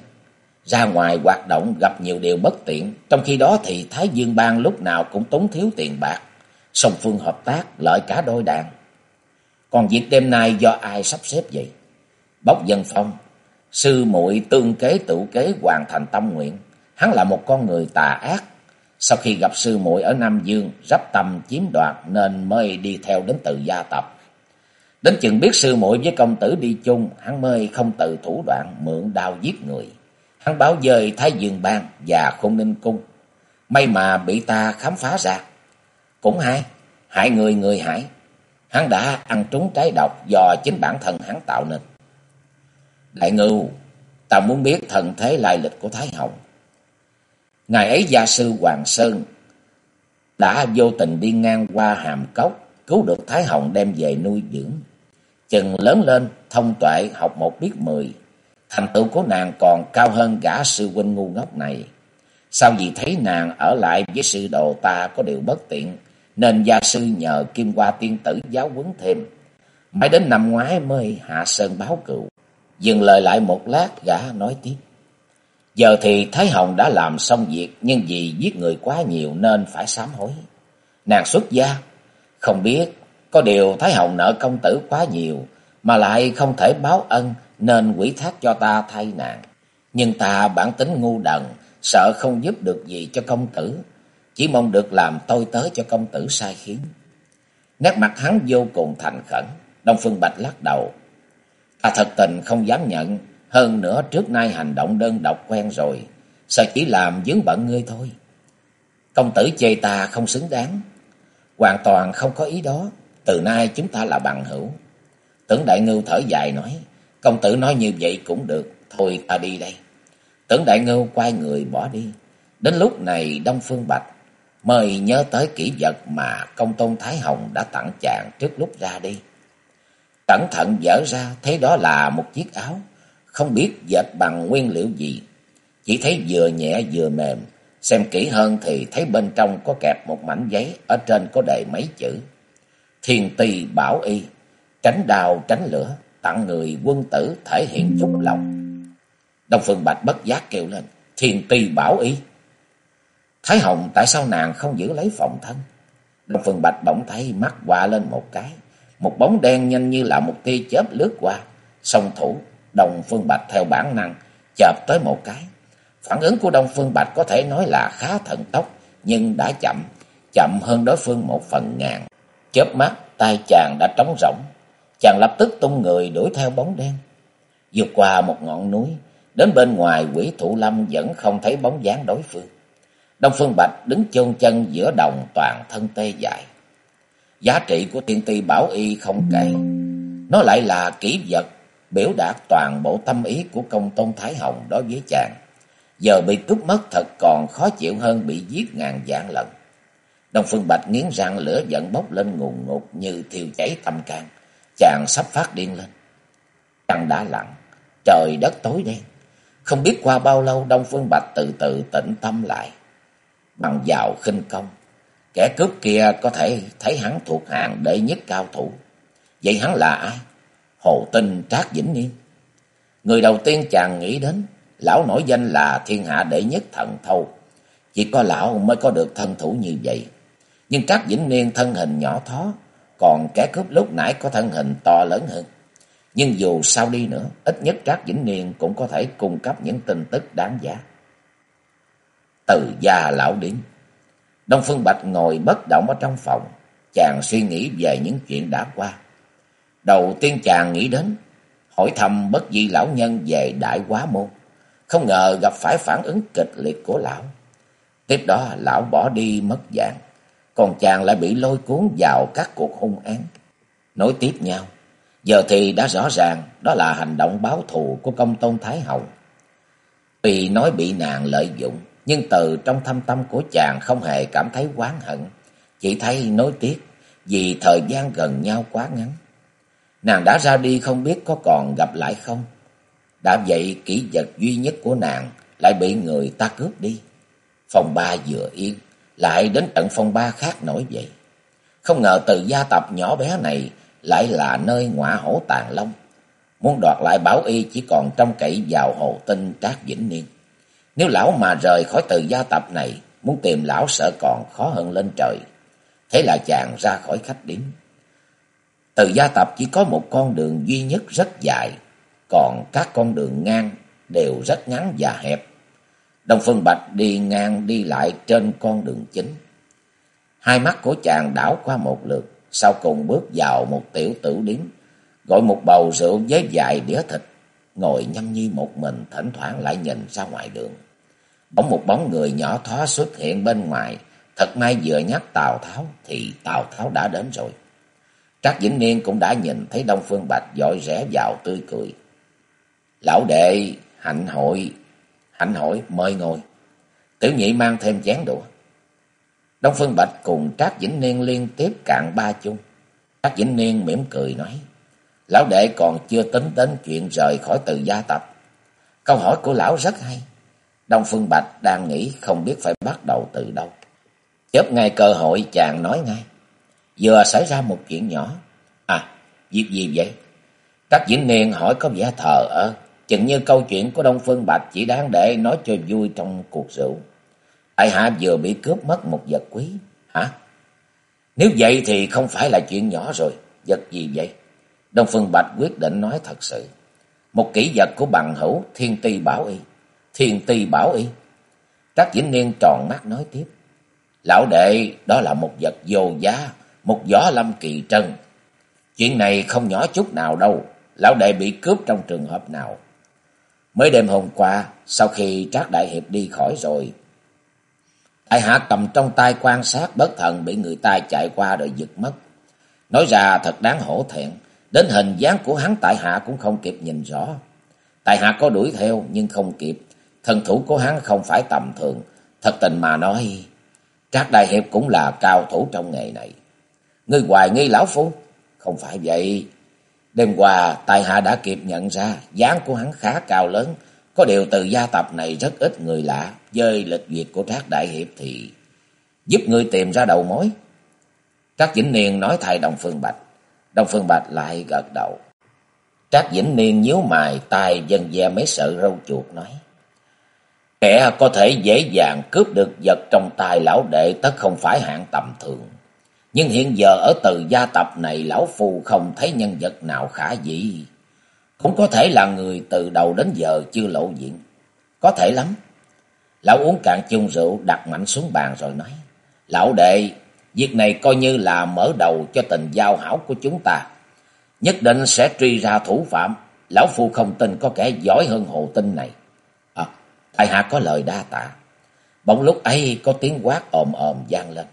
Ra ngoài hoạt động gặp nhiều điều bất tiện, trong khi đó thì Thái Dương Bang lúc nào cũng tốn thiếu tiền bạc. Song phương hợp tác, lợi cả đôi đàn. Còn việc đêm nay do ai sắp xếp vậy? Bốc dân phong, sư muội tương kế tự kế hoàn thành tâm nguyện. Hắn là một con người tà ác. Sau khi gặp sư muội ở Nam Dương, rắp tâm chiếm đoạt nên mới đi theo đến từ gia tập. Đến chừng biết sư muội với công tử đi chung, hắn mới không tự thủ đoạn mượn đao giết người. Hắn báo dời Thái Dương Bang và Khôn Ninh Cung. May mà bị ta khám phá ra. Cũng hay, hại người người hại. Hắn đã ăn trúng trái độc do chính bản thân hắn tạo nên. Đại ngưu, ta muốn biết thần thế lai lịch của Thái Hồng. Ngày ấy gia sư Hoàng Sơn đã vô tình đi ngang qua hàm cốc, cứu được Thái Hồng đem về nuôi dưỡng. Chừng lớn lên, thông tuệ, học một biết mười. Thành tựu của nàng còn cao hơn gã sư huynh ngu ngốc này. Sao vì thấy nàng ở lại với sư đồ ta có điều bất tiện, nên gia sư nhờ Kim Hoa tiên tử giáo huấn thêm. Mãi đến năm ngoái mới hạ sơn báo cựu. Dừng lời lại một lát gã nói tiếp. Giờ thì Thái Hồng đã làm xong việc, nhưng vì giết người quá nhiều nên phải sám hối. Nàng xuất gia, không biết, có điều Thái Hồng nợ công tử quá nhiều, mà lại không thể báo ân, nên quỷ thác cho ta thay nàng. Nhưng ta bản tính ngu đần, sợ không giúp được gì cho công tử, chỉ mong được làm tôi tớ cho công tử sai khiến. Nét mặt hắn vô cùng thành khẩn, Đông Phương Bạch lắc đầu. Ta thật tình không dám nhận, hơn nữa trước nay hành động đơn độc quen rồi, sợ chỉ làm dướng bận ngươi thôi. Công tử chê ta không xứng đáng, hoàn toàn không có ý đó, từ nay chúng ta là bằng hữu. Tưởng Đại Ngưu thở dài nói, công tử nói như vậy cũng được, thôi ta đi đây. Tưởng Đại Ngưu quay người bỏ đi. Đến lúc này Đông Phương Bạch mời nhớ tới kỹ vật mà công tôn Thái Hồng đã tặng chàng trước lúc ra đi. Cẩn thận dở ra, thấy đó là một chiếc áo, không biết dệt bằng nguyên liệu gì. Chỉ thấy vừa nhẹ vừa mềm, xem kỹ hơn thì thấy bên trong có kẹp một mảnh giấy, ở trên có đề mấy chữ. Thiên tì bảo y, tránh đào tránh lửa, tặng người quân tử thể hiện chút lòng. Đông Phương Bạch bất giác kêu lên, thiên tì bảo y. Thái Hồng tại sao nàng không giữ lấy phòng thân? Đông Phương Bạch bỗng thấy mắt qua lên một cái, một bóng đen nhanh như là một tia chớp lướt qua, song thủ Đông Phương Bạch theo bản năng chợp tới một cái. Phản ứng của Đông Phương Bạch có thể nói là khá thần tốc, nhưng đã chậm, chậm hơn đối phương một phần ngàn. Chớp mắt, tay chàng đã trống rỗng, chàng lập tức tung người đuổi theo bóng đen. Vượt qua một ngọn núi, đến bên ngoài quỷ thụ lâm vẫn không thấy bóng dáng đối phương. Đông Phương Bạch đứng chôn chân giữa đồng toàn thân tê dại. Giá trị của tiên ti bảo y không kể. Nó lại là kỹ vật, biểu đạt toàn bộ tâm ý của công tôn Thái Hồng đối với chàng. Giờ bị cướp mất thật còn khó chịu hơn bị giết ngàn vạn lần. Đông Phương Bạch nghiến răng lửa giận bốc lên ngùn ngụt như thiêu cháy tâm can. Chàng sắp phát điên lên. Trăng đã lặng, trời đất tối đen. Không biết qua bao lâu Đông Phương Bạch từ từ tĩnh tâm lại. Bằng vào khinh công, kẻ cướp kia có thể thấy hắn thuộc hạng đệ nhất cao thủ. Vậy hắn là ai? Hồ Tinh Trác Vĩnh Niên. Người đầu tiên chàng nghĩ đến, lão nổi danh là thiên hạ đệ nhất thần thâu. Chỉ có lão mới có được thân thủ như vậy. Nhưng Trác Vĩnh Niên thân hình nhỏ thó, còn kẻ cướp lúc nãy có thân hình to lớn hơn. Nhưng dù sao đi nữa, ít nhất Trác Vĩnh Niên cũng có thể cung cấp những tin tức đáng giá. Từ gia lão đến Đông Phương Bạch ngồi bất động ở trong phòng, chàng suy nghĩ về những chuyện đã qua. Đầu tiên chàng nghĩ đến, hỏi thăm bất di lão nhân về đại quá môn. Không ngờ gặp phải phản ứng kịch liệt của lão. Tiếp đó lão bỏ đi mất dạng, còn chàng lại bị lôi cuốn vào các cuộc hung án. Nối tiếp nhau, giờ thì đã rõ ràng đó là hành động báo thù của công tôn Thái Hồng. Tuy nói bị nàng lợi dụng, nhưng từ trong thâm tâm của chàng không hề cảm thấy oán hận, chỉ thấy nối tiếc vì thời gian gần nhau quá ngắn. Nàng đã ra đi không biết có còn gặp lại không. Đã vậy kỹ vật duy nhất của nàng lại bị người ta cướp đi. Phòng ba vừa yên, lại đến tận phòng ba khác nổi vậy. Không ngờ từ gia tập nhỏ bé này lại là nơi ngọa hổ tàn long. Muốn đoạt lại bảo y chỉ còn trông cậy vào hồ tinh trác vĩnh niên. Nếu lão mà rời khỏi từ gia tập này, muốn tìm lão sợ còn khó hơn lên trời. Thế là chàng ra khỏi khách điếm. Từ gia tập chỉ có một con đường duy nhất rất dài, còn các con đường ngang đều rất ngắn và hẹp. Đông Phương Bạch đi ngang đi lại trên con đường chính. Hai mắt của chàng đảo qua một lượt, sau cùng bước vào một tiểu tử điếm, gọi một bầu rượu với vài đĩa thịt, ngồi nhâm nhi một mình thỉnh thoảng lại nhìn ra ngoài đường. Bỗng một bóng người nhỏ thó xuất hiện bên ngoài, thật may vừa nhắc Tào Tháo thì Tào Tháo đã đến rồi. Trác Vĩnh Niên cũng đã nhìn thấy Đông Phương Bạch dội rẽ vào tươi cười. Lão đệ, hạnh hội, hạnh hội, mời ngồi. Tiểu nhị mang thêm chén đũa. Đông Phương Bạch cùng Trác Vĩnh Niên liên tiếp cạn ba chung. Trác Vĩnh Niên mỉm cười nói, Lão đệ còn chưa tính đến chuyện rời khỏi từ gia tập. Câu hỏi của lão rất hay. Đông Phương Bạch đang nghĩ không biết phải bắt đầu từ đâu. Chớp ngay cơ hội chàng nói ngay. Vừa xảy ra một chuyện nhỏ. À, việc gì vậy? Các diễn niên hỏi có vẻ thờ ơ. Chừng như câu chuyện của Đông Phương Bạch chỉ đáng để nói cho vui trong cuộc rượu. Tại hạ vừa bị cướp mất một vật quý. Hả? Nếu vậy thì không phải là chuyện nhỏ rồi. Vật gì vậy? Đông Phương Bạch quyết định nói thật sự. Một kỹ vật của bằng hữu Thiên Ti Bảo Y. Thiên Ti Bảo Y. Trác Vĩnh Niên tròn mắt nói tiếp. Lão đệ, đó là một vật vô giá, một gió lâm kỳ trân. Chuyện này không nhỏ chút nào đâu. Lão đệ bị cướp trong trường hợp nào? Mới đêm hôm qua, sau khi Trác Đại Hiệp đi khỏi rồi, tại hạ cầm trong tay quan sát bất thần bị người ta chạy qua rồi giật mất. Nói ra thật đáng hổ thẹn, đến hình dáng của hắn tại hạ cũng không kịp nhìn rõ. Tại hạ có đuổi theo nhưng không kịp, thần thủ của hắn không phải tầm thường. Thật tình mà nói, Trác Đại Hiệp cũng là cao thủ trong nghề này. Ngươi hoài nghi lão phu? Không phải vậy. Đêm qua, tại hạ đã kịp nhận ra dáng của hắn khá cao lớn, có điều từ gia tập này rất ít người lạ, với lịch duyệt của Trác Đại Hiệp thì giúp ngươi tìm ra đầu mối. Trác Vĩnh Niên nói thay Đồng Phương Bạch. Đồng Phương Bạch lại gật đầu. Trác Vĩnh Niên nhíu mày tay dần dè mấy sợi râu chuột nói. Kẻ có thể dễ dàng cướp được vật trong tay lão đệ tất không phải hạng tầm thường. Nhưng hiện giờ ở từ gia tập này lão phu không thấy nhân vật nào khả dĩ. Cũng có thể là người từ đầu đến giờ chưa lộ diện. Có thể lắm. Lão uống cạn chung rượu đặt mạnh xuống bàn rồi nói. Lão đệ, việc này coi như là mở đầu cho tình giao hảo của chúng ta. Nhất định sẽ truy ra thủ phạm. Lão Phu không tin có kẻ giỏi hơn hồ tinh này. À, tại hạ có lời đa tạ. Bỗng lúc ấy có tiếng quát ồm ồm vang lên.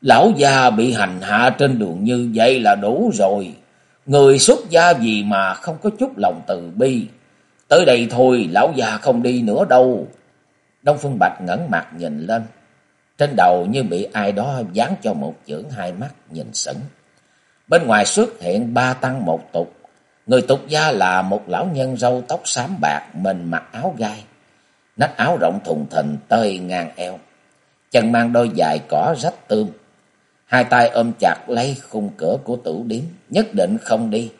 Lão già bị hành hạ trên đường như vậy là đủ rồi. Người xuất gia gì mà không có chút lòng từ bi. Tới đây thôi, lão già không đi nữa đâu. Đông Phương Bạch ngẩng mặt nhìn lên. Trên đầu như bị ai đó dán cho một chưởng hai mắt nhìn sững. Bên ngoài xuất hiện ba tăng một tục. Người tục gia là một lão nhân râu tóc xám bạc, mình mặc áo gai. Nách áo rộng thùng thình tơi ngang eo. Chân mang đôi dài cỏ rách tươm. Hai tay ôm chặt lấy khung cửa của tủ điếm, nhất định không đi.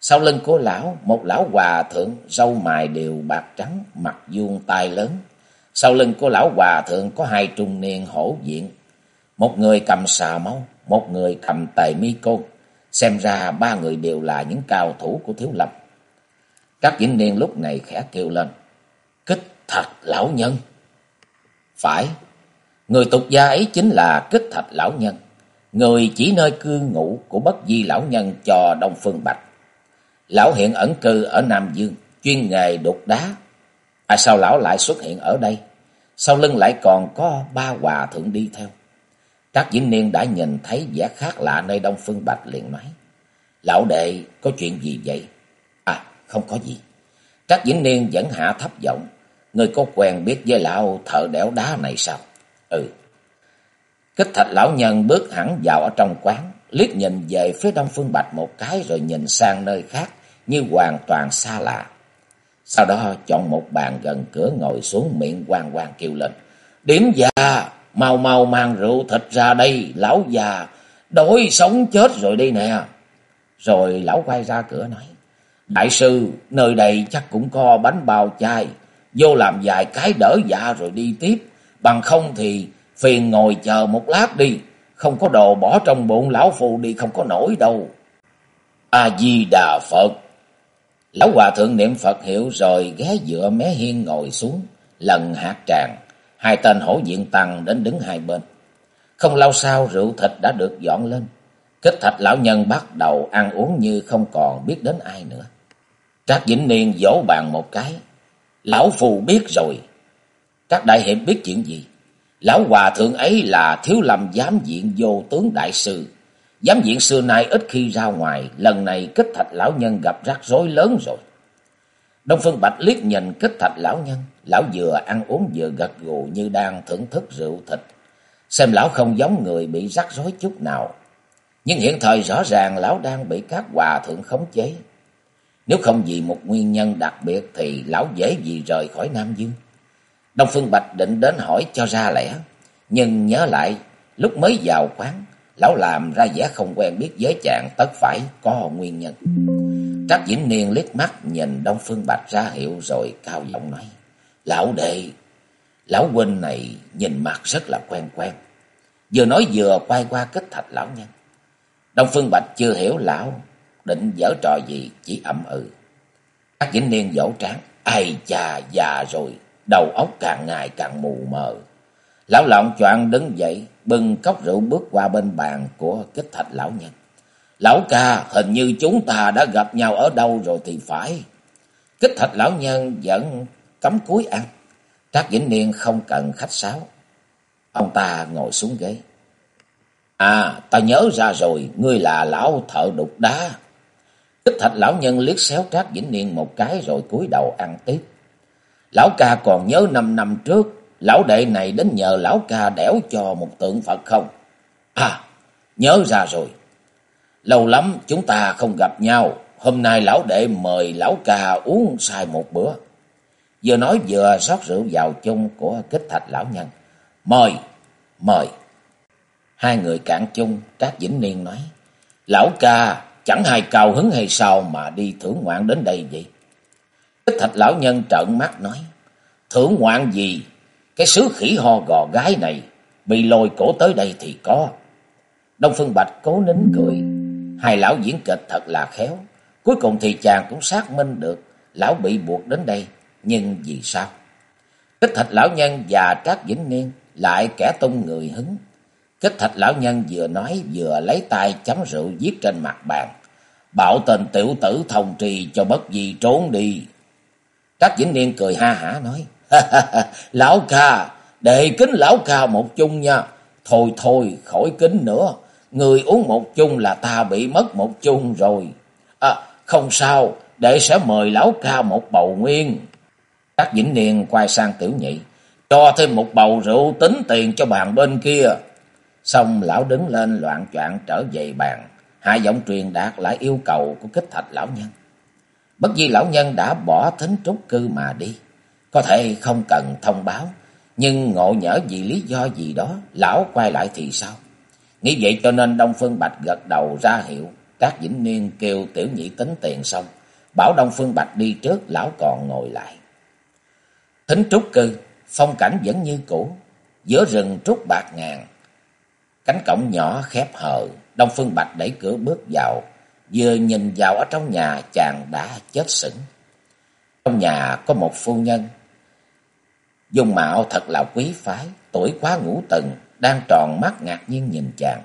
Sau lưng của lão, một lão hòa thượng, râu mài đều bạc trắng, mặt vuông tai lớn. Sau lưng của lão hòa thượng có hai trung niên hổ diện. Một người cầm xà máu, một người cầm tài mi côn. Xem ra ba người đều là những cao thủ của Thiếu Lâm. Các diễn niên lúc này khẽ kêu lên. Thạch lão nhân. Phải, người tục gia ấy chính là kích thạch lão nhân người chỉ nơi cư ngụ của bất di lão nhân cho Đông Phương Bạch. Lão hiện ẩn cư ở Nam Dương, chuyên nghề đục đá. À sao lão lại xuất hiện ở đây? Sau lưng lại còn có ba hòa thượng đi theo. các Vĩnh Niên đã nhìn thấy vẻ khác lạ nơi Đông Phương Bạch liền nói. Lão đệ có chuyện gì vậy? À không có gì. các Vĩnh Niên vẫn hạ thấp giọng. Người có quen biết với lão thợ đẽo đá này sao? Ừ. Kích thạch lão nhân bước hẳn vào ở trong quán, liếc nhìn về phía đông phương bạch một cái rồi nhìn sang nơi khác như hoàn toàn xa lạ. Sau đó chọn một bàn gần cửa ngồi xuống miệng quang quang kêu lên. Điểm già, mau mau mang rượu thịt ra đây, lão già, đổi sống chết rồi đi nè. Rồi lão quay ra cửa nói. Đại sư, nơi đây chắc cũng có bánh bao chai, vô làm vài cái đỡ dạ rồi đi tiếp, bằng không thì Phiền ngồi chờ một lát đi, không có đồ bỏ trong bụng lão phù đi không có nổi đâu. A-di-đà Phật Lão hòa thượng niệm Phật hiểu rồi ghé dựa mé hiên ngồi xuống, lần hạt tràng, hai tên hổ diện tăng đến đứng hai bên. Không lâu sau rượu thịt đã được dọn lên, kích thạch lão nhân bắt đầu ăn uống như không còn biết đến ai nữa. Trác Vĩnh Niên vỗ bàn một cái, lão phù biết rồi. các Đại Hiệp biết chuyện gì? Lão hòa thượng ấy là thiếu lâm giám diện vô tướng đại sư. Giám diện xưa nay ít khi ra ngoài, lần này kích thạch lão nhân gặp rắc rối lớn rồi. Đông Phương Bạch liếc nhìn kích thạch lão nhân, lão vừa ăn uống vừa gật gù như đang thưởng thức rượu thịt. Xem lão không giống người bị rắc rối chút nào. Nhưng hiện thời rõ ràng lão đang bị các hòa thượng khống chế. Nếu không vì một nguyên nhân đặc biệt thì lão dễ gì rời khỏi Nam Dương. Đông Phương Bạch định đến hỏi cho ra lẽ, nhưng nhớ lại lúc mới vào quán, lão làm ra vẻ không quen biết với chàng tất phải có nguyên nhân. Trác Vĩnh Niên liếc mắt nhìn Đông Phương Bạch ra hiệu rồi cao giọng nói, Lão đệ, lão huynh này nhìn mặt rất là quen quen. Vừa nói vừa quay qua kết thạch lão nhân. Đông Phương Bạch chưa hiểu lão định dở trò gì, chỉ ậm ừ. Các Vĩnh Niên vỗ trán, ai già già rồi, đầu óc càng ngày càng mù mờ. Lão lọng choạng đứng dậy, bưng cốc rượu bước qua bên bàn của kích thạch lão nhân. Lão ca, hình như chúng ta đã gặp nhau ở đâu rồi thì phải. Kích thạch lão nhân vẫn cấm cúi ăn. Trác Vĩnh Niên không cần khách sáo. Ông ta ngồi xuống ghế. À, ta nhớ ra rồi, ngươi là lão thợ đục đá. Kích thạch lão nhân liếc xéo Trác Vĩnh Niên một cái rồi cúi đầu ăn tiếp. Lão ca còn nhớ năm năm trước, lão đệ này đến nhờ lão ca đẻo cho một tượng Phật không? À, nhớ ra rồi. Lâu lắm chúng ta không gặp nhau, hôm nay lão đệ mời lão ca uống sai một bữa. Vừa nói vừa rót rượu vào chung của kích thạch lão nhân. Mời, mời. Hai người cạn chung, Trác Vĩnh Niên nói. Lão ca, chẳng hay cao hứng hay sao mà đi thưởng ngoạn đến đây vậy? Kích thạch lão nhân trợn mắt nói. Thưởng ngoạn gì? Cái sứ khỉ ho gò gái này, bị lôi cổ tới đây thì có. Đông Phương Bạch cố nín cười. Hai lão diễn kịch thật là khéo. Cuối cùng thì chàng cũng xác minh được lão bị buộc đến đây. Nhưng vì sao? Kích thạch lão nhân và Trác Vĩnh Niên lại kẻ tung người hứng. Kích thạch lão nhân vừa nói vừa lấy tay chấm rượu viết trên mặt bàn. Bảo tên tiểu tử thông trì cho bất gì trốn đi. các Vĩnh Niên cười ha hả nói. lão ca, đệ kính lão ca một chung nha. Thôi thôi, khỏi kính nữa. Người uống một chung là ta bị mất một chung rồi. À, không sao, đệ sẽ mời lão ca một bầu nguyên. Các Vĩnh Niên quay sang tiểu nhị. Cho thêm một bầu rượu tính tiền cho bàn bên kia. Xong lão đứng lên loạn choạng trở về bàn. Hạ giọng truyền đạt lại yêu cầu của kích thạch lão nhân. Bất di lão nhân đã bỏ thính trúc cư mà đi. Có thể không cần thông báo. Nhưng ngộ nhỡ vì lý do gì đó. Lão quay lại thì sao? Nghĩ vậy cho nên Đông Phương Bạch gật đầu ra hiệu. Các Vĩnh Niên kêu tiểu nhị tính tiền xong. Bảo Đông Phương Bạch đi trước. Lão còn ngồi lại. Thính trúc cư. Phong cảnh vẫn như cũ. Giữa rừng trúc bạc ngàn. Cánh cổng nhỏ khép hờ. Đông Phương Bạch đẩy cửa bước vào. Vừa nhìn vào ở trong nhà chàng đã chết sững. Trong nhà có một phu nhân. Dung mạo thật là quý phái, tuổi quá ngũ tầng, đang tròn mắt ngạc nhiên nhìn chàng.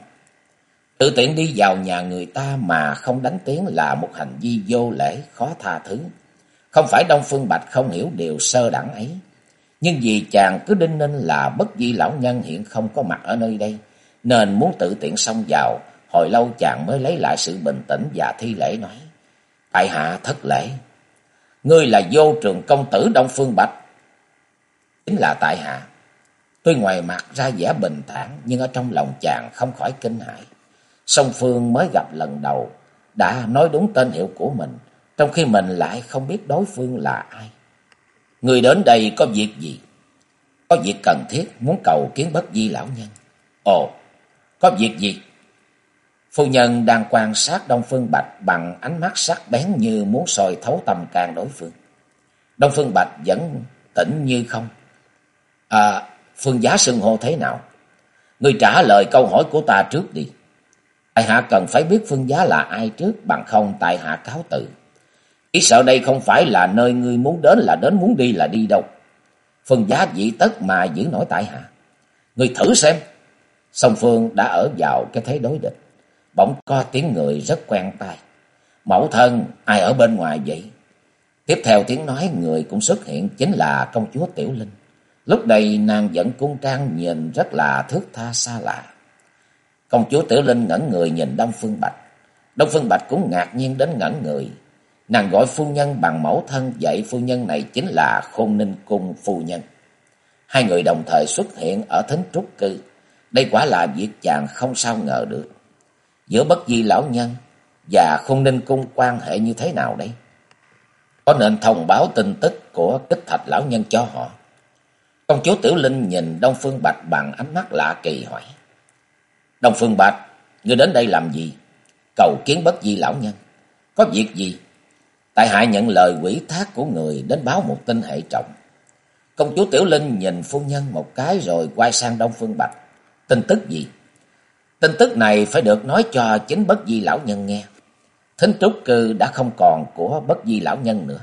Tự tiện đi vào nhà người ta mà không đánh tiếng là một hành vi vô lễ, khó tha thứ. Không phải Đông Phương Bạch không hiểu điều sơ đẳng ấy. Nhưng vì chàng cứ đinh ninh là bất di lão nhân hiện không có mặt ở nơi đây, nên muốn tự tiện xông vào, hồi lâu chàng mới lấy lại sự bình tĩnh và thi lễ nói. Tại hạ thất lễ. Ngươi là vô trường công tử Đông Phương Bạch. Chính là tại hạ. Tuy ngoài mặt ra vẻ bình thản, nhưng ở trong lòng chàng không khỏi kinh hãi. Song Phương mới gặp lần đầu, đã nói đúng tên hiệu của mình, trong khi mình lại không biết đối phương là ai. Người đến đây có việc gì? Có việc cần thiết muốn cầu kiến bất di lão nhân. Ồ, có việc gì? Phu nhân đang quan sát Đông Phương Bạch bằng ánh mắt sắc bén như muốn soi thấu tầm can đối phương. Đông Phương Bạch vẫn tỉnh như không. À, Phương giá xưng hô thế nào? Người trả lời câu hỏi của ta trước đi. Tại hạ cần phải biết Phương giá là ai trước, bằng không tại hạ cáo tự. ý sợ đây không phải là nơi ngươi muốn đến là đến, muốn đi là đi đâu. Phương giá dị tất mà giữ nổi tại hạ. Người thử xem. Song Phương đã ở vào cái thế đối địch. Bỗng có tiếng người rất quen tai. Mẫu thân, ai ở bên ngoài vậy? Tiếp theo tiếng nói người cũng xuất hiện chính là công chúa Tiểu Linh. Lúc đây nàng vẫn cung trang nhìn rất là thước tha xa lạ. Công chúa Tiểu Linh ngẩn người nhìn Đông Phương Bạch. Đông Phương Bạch cũng ngạc nhiên đến ngẩn người. Nàng gọi phu nhân bằng mẫu thân, vậy phu nhân này chính là Khôn Ninh Cung phu nhân. Hai người đồng thời xuất hiện ở thính trúc cư. Đây quả là việc chàng không sao ngờ được giữa bất di lão nhân và không ninh cung quan hệ như thế nào đấy? Có nên thông báo tin tức của kích thạch lão nhân cho họ? Công chúa Tiểu Linh nhìn Đông Phương Bạch bằng ánh mắt lạ kỳ hỏi. Đông Phương Bạch, ngươi đến đây làm gì? Cầu kiến bất di lão nhân. Có việc gì? Tại hạ nhận lời quỷ thác của người đến báo một tin hệ trọng. Công chúa Tiểu Linh nhìn phu nhân một cái rồi quay sang Đông Phương Bạch. Tin tức gì? Tin tức này phải được nói cho chính bất di lão nhân nghe. Thính trúc cư đã không còn của bất di lão nhân nữa.